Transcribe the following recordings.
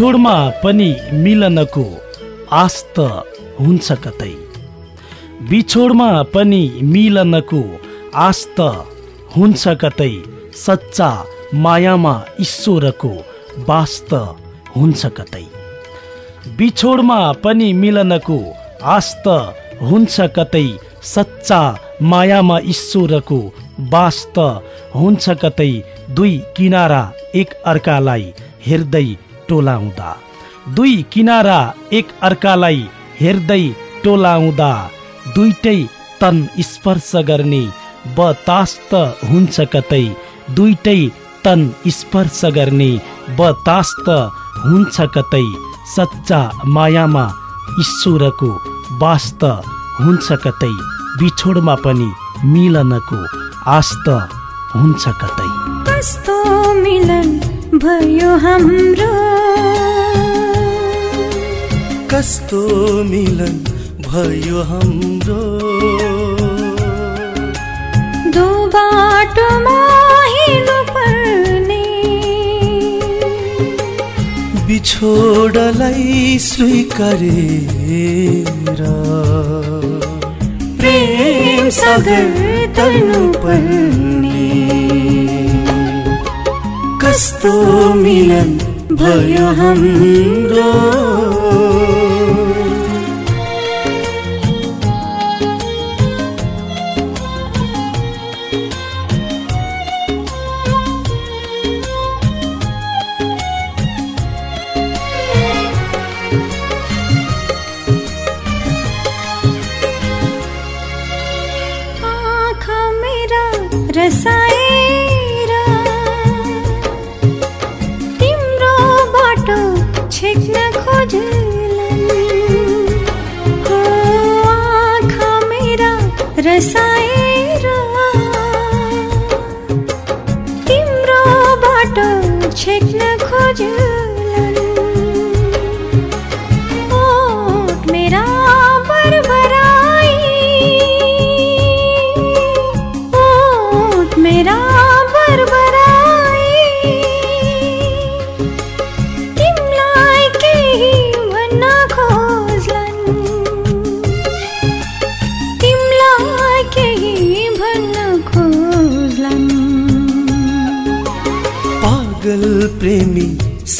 बिछोडमा पनि मिलनको आश त हुन्छ कतै। बिछोडमा पनि मिलनको आश त हुन्छ कतै। सच्चा मायामा ईश्वरको बास त हुन्छ कतै। बिछोडमा पनि मिलनको आश त हुन्छ कतै। सच्चा मायामा ईश्वरको बास त हुन्छ कतै। दुई किनारा एक अर्कालाई हेर्दै टोलाउँदा दुई किनारा एक अर्कालाई हेर्दै टोलाउँदा दुइटै तन स्पर्श गर्ने बतास त हुन्छ कतै। दुइटै तन स्पर्श गर्ने बतास त हुन्छ कतै। सच्चा मायामा ईश्वरको बास त हुन्छ कतै। बिछोडमा पनि मिलनको आश त हुन्छ कतै। कस्तो मिलन भयो हाम्रो। कस्तो मिलन भयो हाम्रो। दो बाटोमा हिँड्नु पर्ने। बिछोडलाई स्वीकारेर प्रेम सागर तर्नु पर्ने। कस्तो मिलन भयो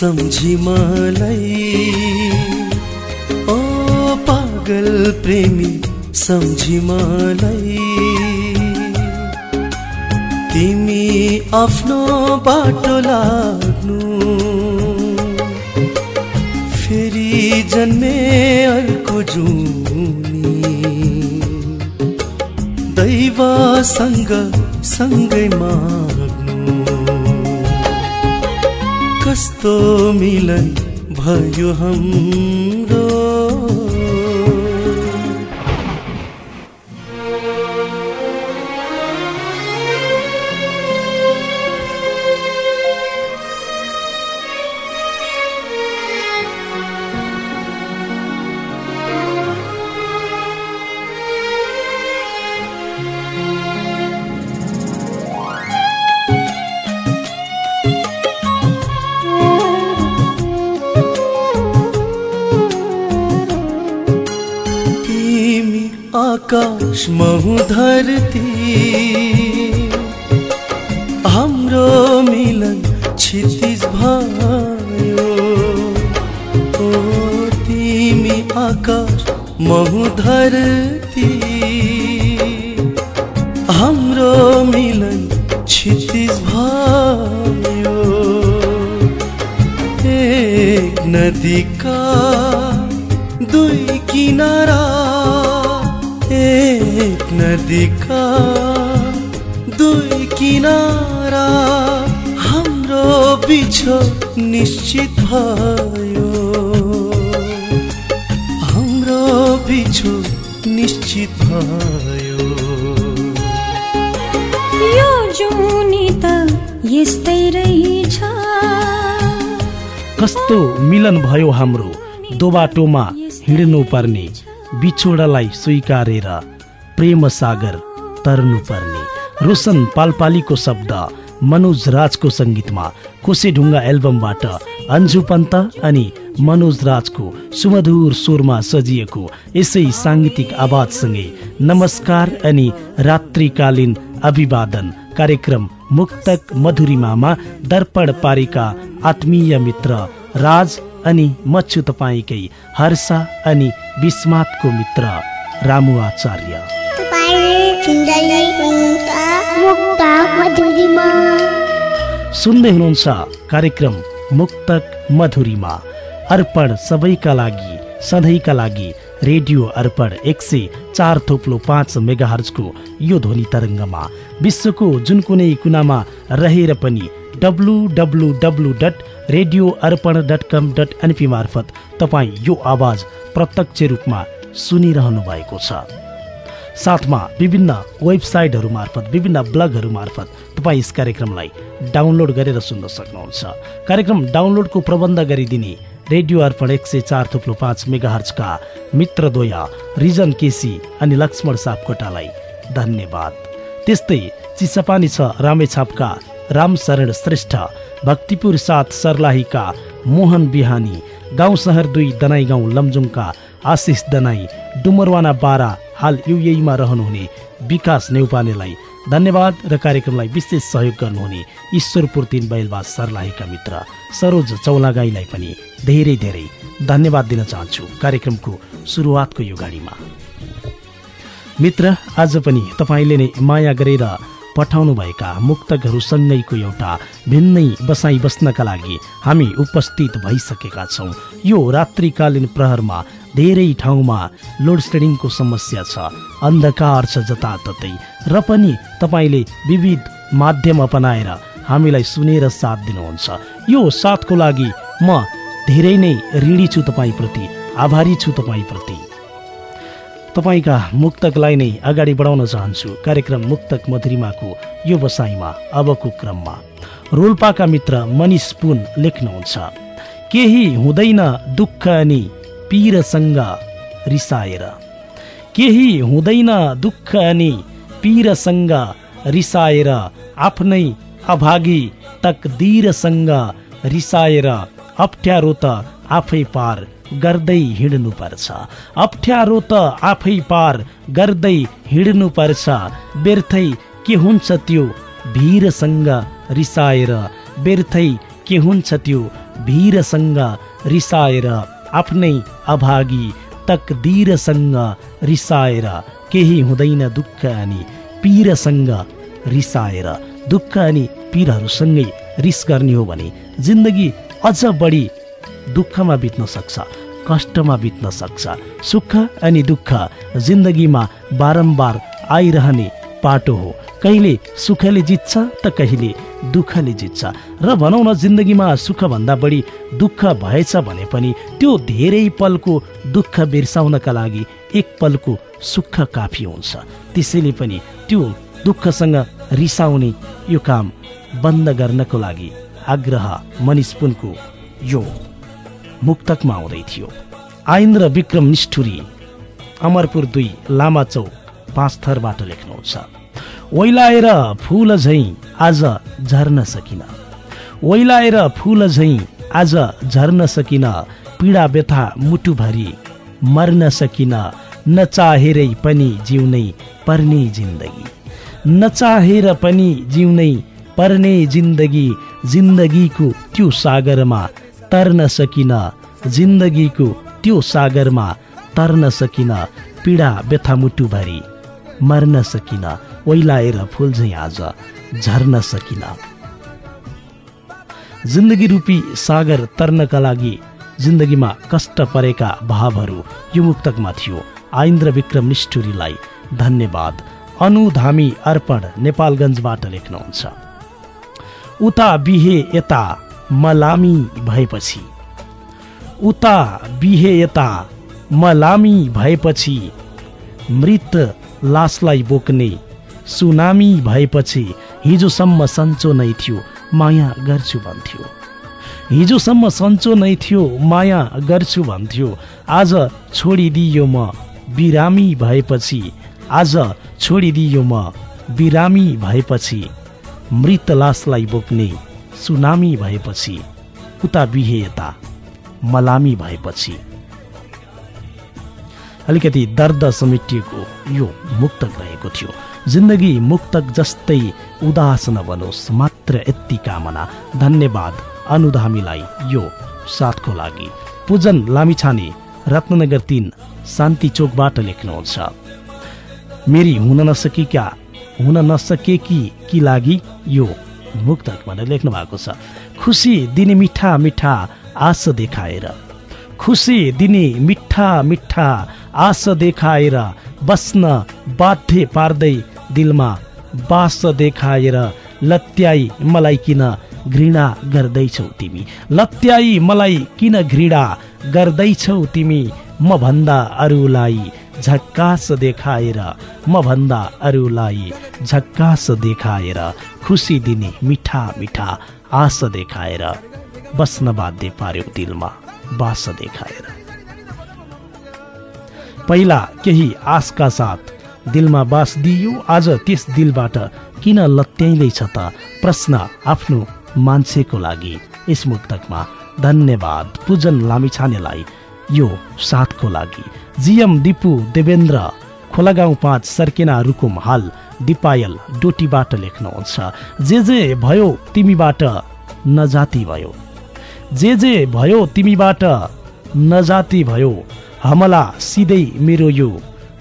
सम्झी मलाई। ओ पागल प्रेमी सम्झी मलाई। तिमी आफ्नो बाटो लाग्नु। फेरि जन्मे अर्को जुनी। दैवसँग सँगै माग्नु कस्तो मिलन भयो हाम्रो हाम्रो मिलन क्षितिज भयो। ओ तिमी आकाश महु धरती हाम्रो मिलन क्षितिज भयो। एक नदीका दुई किनारा नदीका दुई किनारा हाम्रो बिछो निश्चित भयो। हाम्रो बिछो निश्चित भयो। यो जुनी त यस्तै रहेछ। कस्तो मिलन भयो हाम्रो। दोबाटोमा हिँड्नु पर्ने बिछोडालाई स्वीकारेर प्रेम सागर तर्नु पर्ने रोशन पालपालीको शब्द मनोज राजको सङ्गीतमा कोसेढुङ्गा एल्बमबाट अन्जु पन्त अनि मनोज राजको सुमधुर स्वरमा सजिएको यसै साङ्गीतिक आवाजसँगै नमस्कार अनि रात्रिकालीन अभिवादन कार्यक्रम मुक्तक मधुरिमामा दर्पण पारेका आत्मीय मित्र राज अनि म छु तपाईँकै हर्ष अनि विस्मातको मित्र। रामु आचार्य। सुन्दै हुनुहुन्छ कार्यक्रम मुक्तक मधुरीमा। अर्पण सबैका लागि सधैँका लागि रेडियो अर्पण एक सय चार थोप्लो पाँच मेगाहर्जको यो ध्वनि तरङ्गमा। विश्वको जुन कुनै कुनामा रहेर पनि W W W dot radio Arpan dot com dot NP मार्फत तपाईँ यो आवाज प्रत्यक्ष रूपमा सुनिरहनु भएको छ। साथमा विभिन्न वेबसाइटहरू मार्फत विभिन्न ब्लगहरू मार्फत तपाईँ यस कार्यक्रमलाई डाउनलोड गरेर सुन्न सक्नुहुन्छ। कार्यक्रम डाउनलोडको प्रबन्ध गरिदिने रेडियो अर्पण एक सय चार थुप्लो पाँच मेगाहर्जका मित्रद्वय रिजन केसी अनि लक्ष्मण सापकोटालाई धन्यवाद। त्यस्तै चिसापानी छ रामेछापका रामशरण श्रेष्ठ भक्तिपुर साथ सर्लाहीका मोहन बिहानी गाउँ सहर दुई दनाई गाउँ लमजुङका आशिष दनाई डुमरवाना बारा हाल युएमा रहनुहुने विकास नेउपानेलाई धन्यवाद र कार्यक्रमलाई विशेष सहयोग गर्नुहुने ईश्वरपुर तिन बैलबाज सर्लाहीका मित्र सरोज चौलागाईलाई पनि धेरै धेरै धन्यवाद दिन चाहन्छु कार्यक्रमको सुरुवातको यो घडीमा मित्र आज पनि तपाईँले नै माया गरेर पठाउनुभएका मुक्तकहरूसँगैको एउटा भिन्नै बसाइ बस्नका लागि हामी उपस्थित भइसकेका छौँ। यो रात्रिकालीन प्रहरमा धेरै ठाउँमा लोड सेडिङको समस्या छ। अन्धकार छ जताततै। र पनि तपाईँले विविध माध्यम अपनाएर हामीलाई सुनेर साथ दिनुहुन्छ। यो साथको लागि म धेरै नै ऋणी छु तपाईँप्रति आभारी छु तपाईँप्रति। तपाईँका मुक्तकलाई नै अगाडि बढाउन चाहन्छु। कार्यक्रम मुक्तक मधुरिमाको यो बसाइमा अबको क्रममा। रोल्पाका मित्र मनिष पुन लेख्नुहुन्छ केही हुँदैन दुःख अनि पीरसँग रिसाएर केही हुँदैन दुःख अनि पीरसँग रिसाएर आफ्नै अभागी तकदिरसँग रिसाएर अप्ठ्यारो त आफै पार गर्दै हिँड्नु पर्छ अप्ठ्यारो त आफै पार गर्दै हिँड्नु पर्छ व्यर्थै के हुन्छ त्यो भिरसँग रिसाएर व्यर्थै के हुन्छ त्यो भिरसँग रिसाएर आफ्नै अभागी तकदिरसँग रिसाएर केही हुँदैन दुःख अनि पीरसँग रिसाएर। दुःख अनि पीरहरूसँगै रिस गर्ने हो भने जिन्दगी अझ बढी दुःखमा बित्न सक्छ कष्टमा बित्न सक्छ। सुख अनि दुःख जिन्दगीमा बारम्बार आइरहने पाटो हो। कहिले सुखले जित्छ त कहिले दुःखले जित्छ। र भनौँ न जिन्दगीमा सुखभन्दा बढी दुःख भएछ भने पनि त्यो धेरै पलको दुःख बिर्साउनका लागि एक पलको सुख काफी हुन्छ। त्यसैले पनि त्यो दुःखसँग रिसाउने यो काम बन्द गर्नको लागि आग्रह मनिष पुनको यो मुक्तकमा आउँदै थियो। आइन्द्र विक्रम निष्ठुरी अमरपुर दुई लामा चौक पाँच थरबाट लेख्नुहुन्छ। ओइलाएर फुल झैँ आज झर्न सकिन। ओइलाएर फुल झैँ आज झर्न सकिन। पीडा व्यथा मुटुभरि मर्न सकिन। नचाहेरै पनि जिउनै पर्ने जिन्दगी। नचाहेर पनि जिउनै पर्ने जिन्दगी। जिन्दगीको त्यो सागरमा तर्न सकिन। जिन्दगीको त्यो सागरमा तर्न सकिन। पीडा व्यथा मुटुभरि मर्न सकिन। ओइलाएर फुल झैँ आज झर्न सकिन। जिन्दगी रूपी सागर तर्नका लागि जिन्दगीमा कष्ट परेका भावहरू यो मुक्तकमा थियो। आइन्द्र विक्रम निष्ठुरीलाई धन्यवाद। अनुधामी अर्पण नेपालगञ्जबाट लेख्नुहुन्छ। उता बिहे यता मलामी भएपछि। उता बिहे यता मलामी भएपछि मृत लासलाई बोक्ने सुनामी भएपछि हिजोसम्म सन्चो नै थियो माया गर्छु भन्थ्यो। हिजोसम्म सन्चो नै थियो माया गर्छु भन्थ्यो। आज छोडिदियो म बिरामी भएपछि आज छोडिदियो म बिरामी भएपछि मृत लासलाई बोक्ने सुनामी भएपछि उता बिहे यता मलामी भएपछि। अलिकति दर्द समेटिएको यो मुक्तक रहेको थियो। जिन्दगी मुक्तक जस्तै उदास नबनोस् मात्र यति कामना। धन्यवाद अनुधामीलाई यो साथको लागि। पूजन लामिछाने रत्नगर तिन शान्ति चोकबाट लेख्नुहुन्छ। मेरी हुन नसकेका हुन नसकेकी कि लागि? यो मुक्तक भनेर लेख्नु भएको छ। खुसी दिने मिठा मिठा आश देखाएर। खुसी दिने मिठा मिठा आश देखाएर बस्न बाध्य पार्दै दिलमा बास देखाएर लत्याई मलाई किन घृणा गर्दैछौ तिमी? लत्याई मलाई किन घृणा गर्दैछौ तिमी? म भन्दा अरूलाई झक्कास देखाएर म भन्दा अरूलाई झक्कास देखाएर खुसी दिने मिठा मिठा आश देखाएर बस्न बाध्य पार्यो दिलमा बास देखाएर। पहिला केही आशका साथ दिलमा बास दियो आज त्यस दिलबाट किन लत्याइँदैछ त? प्रश्न आफ्नो मान्छेको लागि यस मुक्तकमा। धन्यवाद पूजन लामिछानेलाई यो साथको लागि। जिएम दिपु देवेन्द्र खोलागाउँ पाँच सर्केना रुकुम हाल दिपायल डोटीबाट लेख्नुहुन्छ। जे जे भयो तिमीबाट नजाति भयो। जे जे भयो तिमीबाट नजाति भयो। हमला सिधै मेरो यो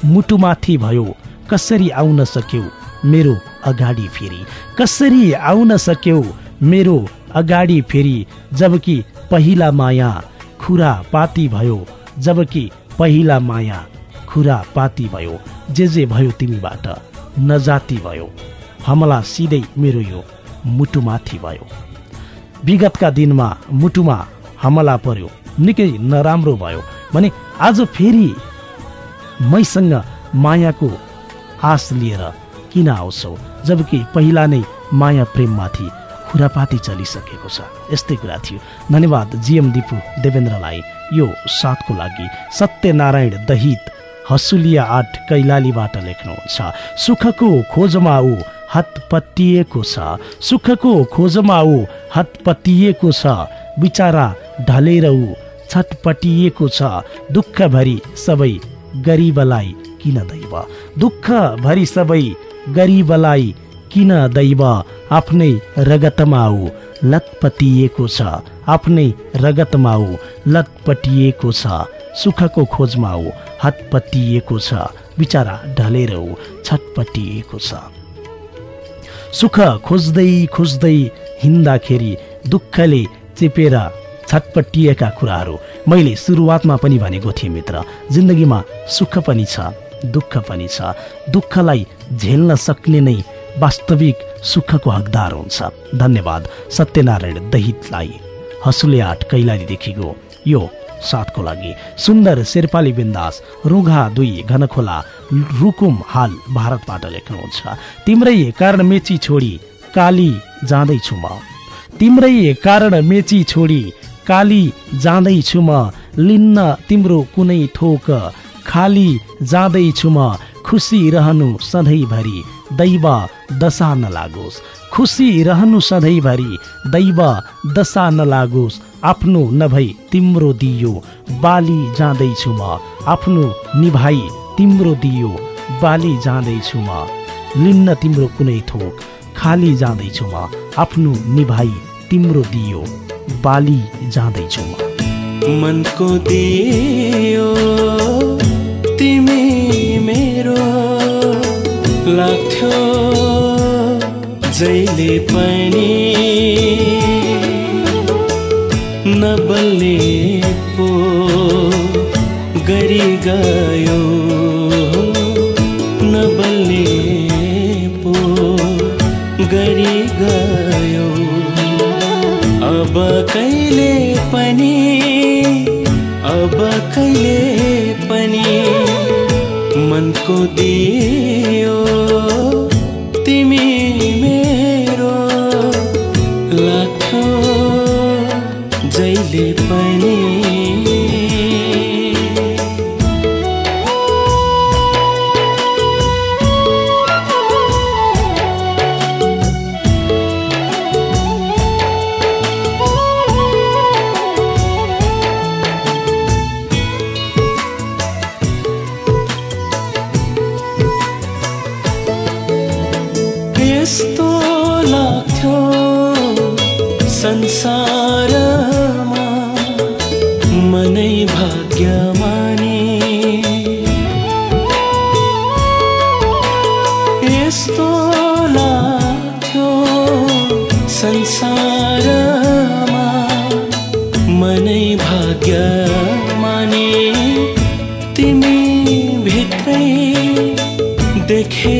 मुटुमाथि भयो। कसरी आउन सक्यौ मेरो अगाडि फेरि? कसरी आउन सक्यौ मेरो अगाडि फेरि? जबकि पहिला माया खुरा पाती भयो। जबकि पहिला माया खुरा पाती भयो। जे जे भयो तिमीबाट नजाति भयो। हमला सिधै मेरो यो मुटुमाथि भयो। विगतका दिनमा मुटुमा हमला पर्यो। निकै नराम्रो भयो। भने आज फेरि मैसँग मायाको आश लिएर किन आउँछौ? जबकि पहिला नै माया प्रेममाथि खुरापाती चलिसकेको छ। यस्तै कुरा थियो। धन्यवाद जिएम दिपु देवेन्द्रलाई यो साथको लागि। सत्यनारायण दहित हसुलिया आठ कैलालीबाट लेख्नुहुन्छ। सुखको खोजमा ऊ हतपतिएको छ। सुखको खोजमा ऊ हतपतिएको छ। बिचारा ढलेर ऊ छटपटिएको छ। दुःखभरि सबै गरिबलाई किन दैव? दुःखभरि सबै गरिबलाई किन दैव? आफ्नै रगतमा ऊ लतपतिएको छ। आफ्नै रगतमा ऊ लतपटिएको छ। सुखको खोजमा ऊ हतपतिएको छ। बिचारा ढलेर ऊ छटपटिएको छ। सुख खोज्दै खोज्दै हिँड्दाखेरि दुःखले चेपेर छटपटिएका कुराहरू। मैले सुरुवातमा पनि भनेको थिएँ मित्र जिन्दगीमा सुख पनि छ दुःख पनि छ। दुःखलाई झेल्न सक्ने नै वास्तविक सुखको हकदार हुन्छ। धन्यवाद। सत्यनारायण दहितलाई। हसुले आठ कैलालीदेखिको यो साथको लागि। सुन्दर शेर्पाली बिन्दास रुघा दुई घनखोला रुकुम हाल भारतबाट लेख्नुहुन्छ। तिम्रै कारण मेची छोडी काली जाँदैछु म। तिम्रै कारण मेची छोडी काली जाँदैछु म लिन्न तिम्रो कुनै थोक। खाली जाँदैछु म खुसी रहनु सधैँभरि दैव दशा नलागोस्। खुसी रहनु सधैँभरि दैव दशा नलागोस्। आफ्नो नभई तिम्रो दियो बाली जाँदैछु म। आफ्नो निभाइ तिम्रो दियो बाली जाँदैछु म। लिन्न तिम्रो कुनै थोक खाली जाँदैछु म। आफ्नो निभाइ तिम्रो दियो। बाली जाँदैछु मनको दियो तिमी मेरो लाग्थ्यो जहिले पनि नबल्ने पो गरी गयो। कहिले पनि अब कहिले पनि मनको दियो make it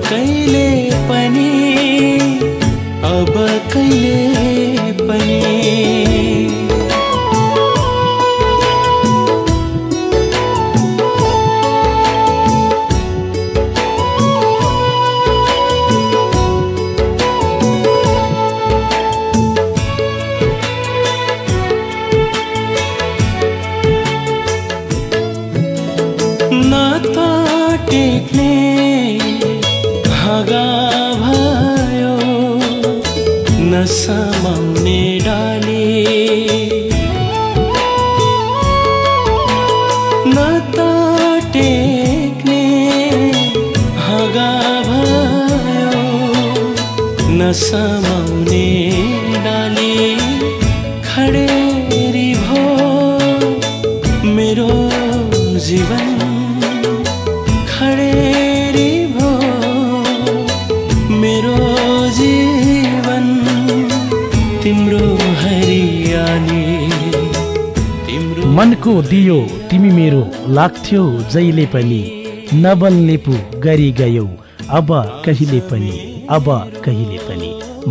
कहिले पनि अब कहिले पनि। नसमाउने डाली खडेरी भो मेरो जीवन खडेरी भो मेरो जीवन तिम्रो हरियाली मनको दियो तिमी मेरो लाग्थ्यो जहिले पनि। नबल्ने पो गरी गयौ अब कहिले पनि अब कहिले पनि।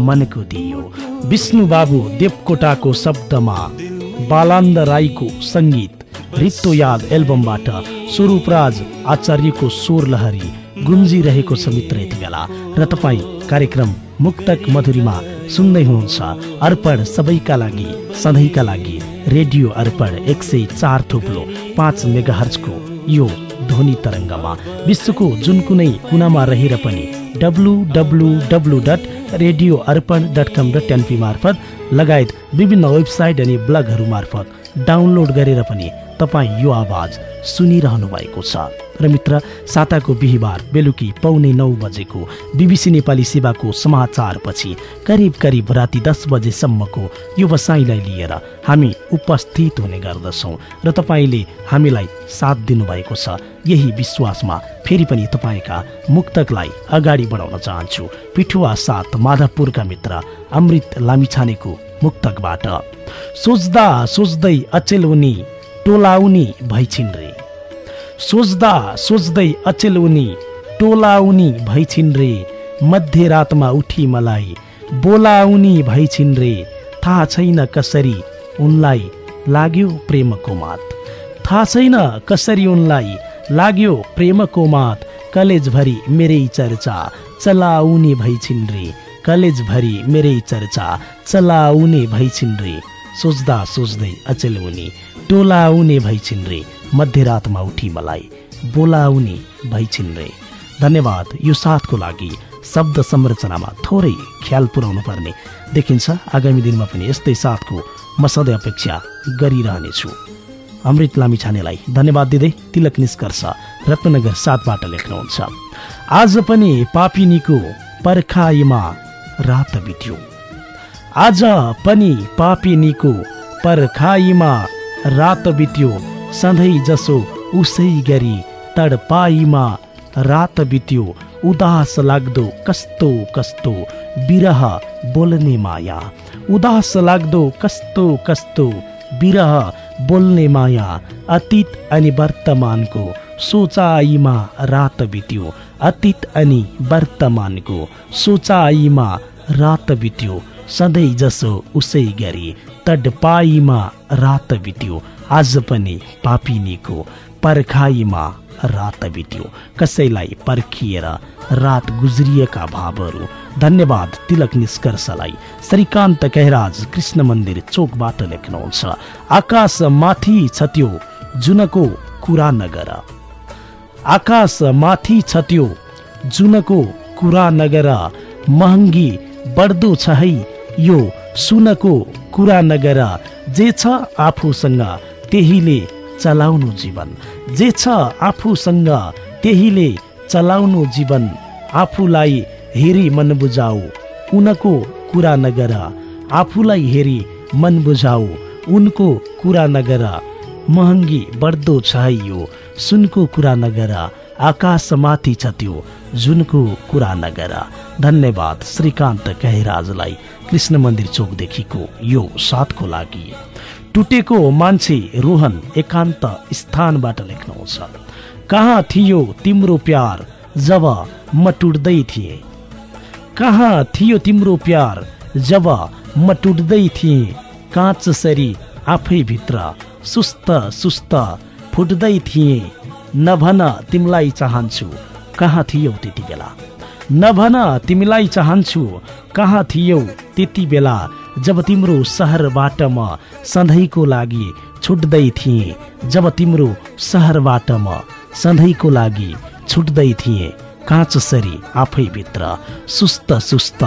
मनको दियो विष्णु बाबु देवकोटाको शब्दमा बालान्द राईको सङ्गीत रित्तो याद एल्बमबाट स्वरूपराज आचार्यको स्वर लहरी गुन्जिरहेको छ मित्र यति बेला र तपाईँ कार्यक्रम मुक्तक मधुरीमा सुन्दै हुनुहुन्छ अर्पण सबैका लागि सधैँका लागि रेडियो अर्पण एक सय चार थोप्लो पाँच मेगाहर्जको यो ध्वनि तरङ्गमा। विश्वको जुन कुनै कुनामा रहेर पनि W W W dot radio Arpan dot com dot NP मार्फत लगायत विभिन्न वेबसाइट अनि ब्लगहरू मार्फत डाउनलोड गरेर पनि तपाईँ यो आवाज सुनिरहनु भएको छ। र मित्र साताको बिहिबार बेलुकी पौने नौ बजेको बिबिसी नेपाली सेवाको समाचारपछि करिब करिब राति दस बजेसम्मको व्यवसायलाई लिएर हामी उपस्थित हुने गर्दछौँ र तपाईँले हामीलाई साथ दिनुभएको छ। यही विश्वासमा फेरि पनि तपाईँका मुक्तकलाई अगाडि बढाउन चाहन्छु। पिठुवा साथ माधवपुरका मित्र अमृत लामिछानेको मुक्तकबाट। सोच्दा सोच्दै अचेल उनी टोलाउनी भैछिन् रे। सोच्दा सोच्दै अचेल उनी टोलाउनी भैछिन् रे मध्यरातमा उठी मलाई बोलाउनी भैछिन् रे थाहा छैन कसरी उनलाई लाग्यो प्रेमको मात थाहा छैन कसरी उनलाई लाग्यो प्रेमको मात कलेजभरि मेरै चर्चा चलाउने भैछिन् रे कलेजभरि मेरै चर्चा चलाउने भैछिन् रे सोच्दा सोच्दै अचेल उनी टोलाउने भैछिन् रे मध्यरातमा उठी मलाई बोलाउने भैछिन् रे। धन्यवाद यो साथको लागि शब्द संरचनामा थोरै ख्याल पुर्याउनु पर्ने। देखिन्छ आगामी दिनमा पनि यस्तै साथको म सधैँ अपेक्षा गरिरहनेछु। अमृत लामी छानेलाई धन्यवाद दिँदै तिलक निष्कर्ष रत्नगर सातबाट लेख्नुहुन्छ। आज पनि पापिनीको पर्खाइमा रात बित्यो। आज पनि पापिनीको पर्खाइमा रात बित्यो। सधैँ जसो उसै गरी तडपाइमा रात बित्यो उदास लाग्दो कस्तो कस्तो बिरह बोल्ने माया। उदास लाग्दो कस्तो कस्तो बिरह बोल्ने माया अतीत अनि वर्तमानको सोचाइमा रात बित्यो अतीत अनि वर्तमानको सोचाइमा रात बित्यो सधैँ जसो उसै गरी तडपाईमा रात बित्यो। आज पनि पापिनीको पर्खाइमा रात बित्यो। कसैलाई पर्खिएर रात गुज्रिएका भावहरू। धन्यवाद तिलक निष्कर्षलाई। श्रीकान्त कैराज कृष्ण मन्दिर चोकबाट लेख्नुहुन्छ। आकाश माथि छत्यो जुनको कुरा नगर आकाश माथि छत्यो जुनको कुरा नगर महँगी बढ्दो छ है यो सुनको कुरा नगर जे छ आफूसँग त्यहीले चलाउनु जीवन। जे छ आफूसँग त्यहीले चलाउनु जीवन। आफूलाई हेरी मन बुझाऊ। उनको कुरा नगर। आफूलाई हेरी मन बुझाऊ। उनको कुरा नगर। महँगी बढ्दो छ है यो सुनको कुरा नगर। आकाशमाथि छ त्यो जुनको कुरा नगर। धन्यवाद श्रीकान्त कहिराजलाई। कृष्ण मन्दिर चोकदेखिको यो साथको लागि। टुटेको मान्छे रोहन एकान्त स्थानबाट लेख्नुहुन्छ कहाँ थियो तिम्रो प्यार जब म टुट्दै थिएँ? कहाँ थियो तिम्रो प्यार जब म टुट्दै थिएँ? काँच सरी आफै भित्र सुस्त सुस्त फुट्दै थिएँ। नभन तिमीलाई चाहन्छु कहाँ थियौ त्यति बेला? नभन तिमीलाई चाहन्छु। कहाँ थियौ त्यति बेला? जब तिम्रो सहरबाट म सधैँको लागि छुट्दै थिएँ। जब तिम्रो सहरबाट म सधैँको लागि छुट्दै थिएँ। काँच सरी आफैभित्र सुस्त सुस्त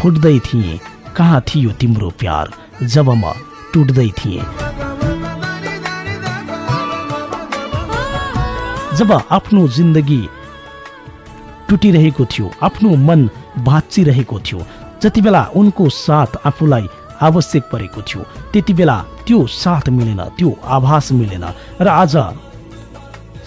फुट्दै थिएँ। कहाँ थियो तिम्रो प्यार? जब म टुट्दै थिएँ। जब आफ्नो जिन्दगी टुटिरहेको थियो आफ्नो मन भाँचिरहेको थियो। जति बेला उनको साथ आफूलाई आवश्यक परेको थियो त्यति बेला त्यो साथ मिलेन त्यो आभास मिलेन र आज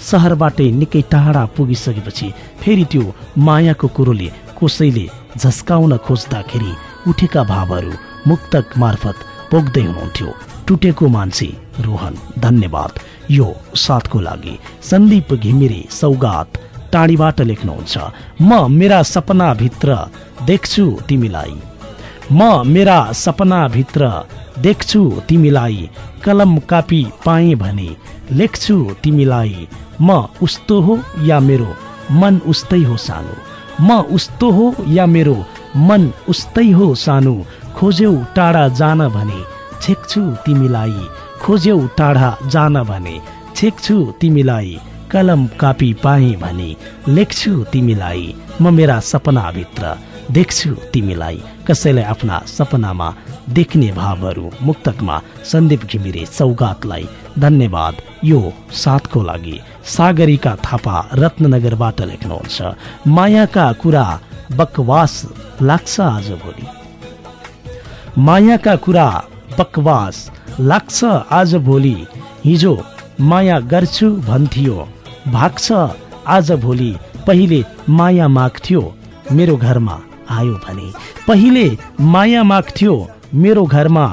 सहरबाटै निकै टाढा पुगिसकेपछि फेरि त्यो मायाको कुरोले कसैले झस्काउन खोज्दाखेरि उठेका भावहरू मुक्तक मार्फत पोख्दै हुनुहुन्थ्यो। टुटेको मान्छे रोहन धन्यवाद। यो साथको लागि सन्दीप घिमिरे सौगात। टाढीबाट लेख्नुहुन्छ। म मेरा सपनाभित्र देख्छु तिमीलाई। म मेरा सपनाभित्र देख्छु तिमीलाई। कलम कापी पाएँ भने लेख्छु तिमीलाई। म उस्तो हो या मेरो मन उस्तै हो सानो? म उस्तो हो या मेरो मन उस्तै हो सानो? खोज्यौ टाढा जान भने छेक्छु तिमीलाई। खोज्यौ टाढा जान भने छेक्छु तिमीलाई। कलम कापी पाएँ भने लेख्छु तिमीलाई म मेरा सपनाभित्र देख्छु तिमीलाई। कसैलाई आफ्ना सपनामा देख्ने भावहरू मुक्तकमा सन्दीप घिमिरे सौगातलाई धन्यवाद। यो साथको लागि सागरिका थापा रत्ननगरबाट लेख्नुहुन्छ। मायाका कुरा बकवास लाग्छ आजभोलि मायाका कुरा बकवास लाग्छ आज भोलि। हिजो माया गर्छु भन्थ्यो। भाग्छ। आज भोलि पहिले माया माग्थ्यो मेरो घरमा आयो भने। पहिले माया माग्थ्यो मेरो घरमा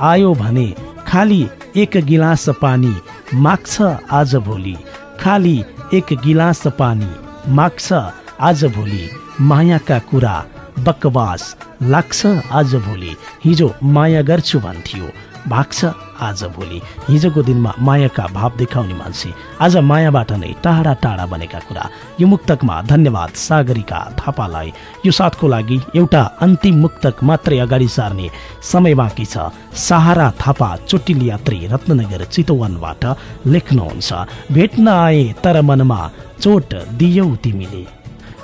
आयो भने। खाली एक गिलास पानी माग्छ आज भोलि। खाली एक गिलास पानी माग्छ आज भोलि। मायाका कुरा बकवास लाग्छ आज भोलि। हिजो माया गर्छु भन्थ्यो। भाग्छ आज भोलि। हिजोको दिनमा मायाका भाव देखाउने मान्छे। आज मायाबाट नै टाढा टाढा बनेका कुरा। यो मुक्तकमा धन्यवाद सागरिका थापालाई। यो साथको लागि एउटा अन्तिम मुक्तक मात्रै अगाडि सार्ने समय बाँकी छ। सहारा थापा चोटिल यात्री रत्ननगर चितवनबाट लेख्नुहुन्छ भेट्न आए तर मनमा चोट दियौ तिमीले।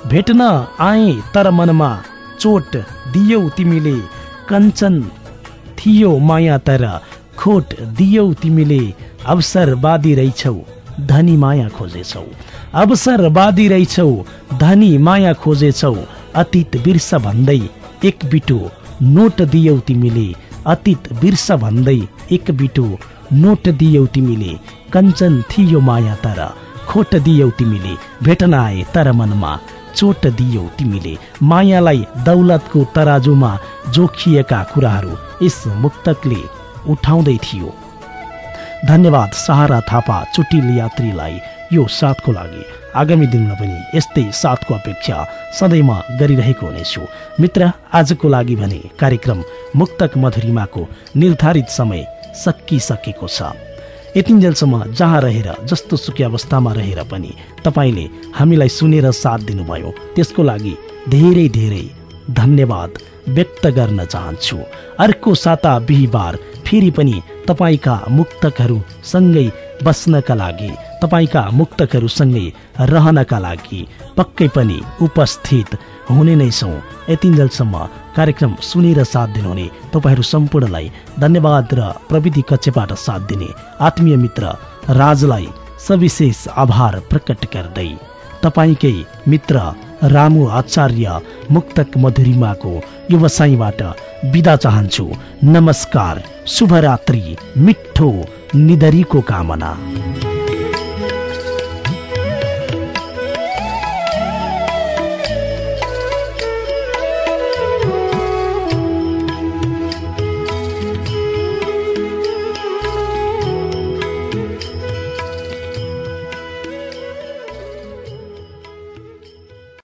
भेट्न आए तर मनमा चोट दियौ तिमीले। कञ्चन थियो माया तर खोट दियौ तिमीले अवसरवादी रहेछौ धनी माया खोजेछौ। अवसरवादी रहेछौ धनी माया खोजेछौ अतीत बिर्स भन्दै एक बिटो नोट दियौ तिमीले अतीत बिर्स भन्दै एक बिटो नोट दियौ तिमीले कञ्चन थियो माया तर खोट दियौ तिमीले भेटन आए तर मनमा चोट दियौ तिमीले। मायालाई दौलतको तराजुमा जोखिएका कुराहरू यस मुक्तकले उठाउँदै थियो। धन्यवाद सहारा थापा चुटिल यात्रीलाई यो साथको लागि। आगामी दिनमा पनि यस्तै साथको अपेक्षा सधैँ म गरिरहेको हुनेछु। मित्र आजको लागि भने कार्यक्रम मुक्तक मधुरिमाको निर्धारित समय सकिसकेको छ। यतिन्जेलसम्म जहाँ रहेर जस्तो सुकै अवस्थामा रहेर पनि तपाईँले हामीलाई सुनेर साथ दिनुभयो। त्यसको लागि धेरै धेरै धन्यवाद व्यक्त गर्न चाहन्छु। अर्को साता बिहिबार फेरि पनि तपाईँका मुक्तकहरू सँगै बस्नका लागि तपाईँका मुक्तकहरूसँगै रहनका लागि पक्कै पनि उपस्थित हुने नै छौँ। यतिन्जेलसम्म कार्यक्रम सुनेर साथ दिनुहुने तपाईँहरू सम्पूर्णलाई धन्यवाद र प्रविधि कक्षबाट साथ दिने आत्मीय मित्र राजलाई सविशेष आभार प्रकट गर्दै तपाईँकै मित्र रामु आचार्य मुक्तक मधुरिमाको व्यवसायबाट बिदा चाहन्छु। नमस्कार शुभरात्रि मिठो निधरीको कामना।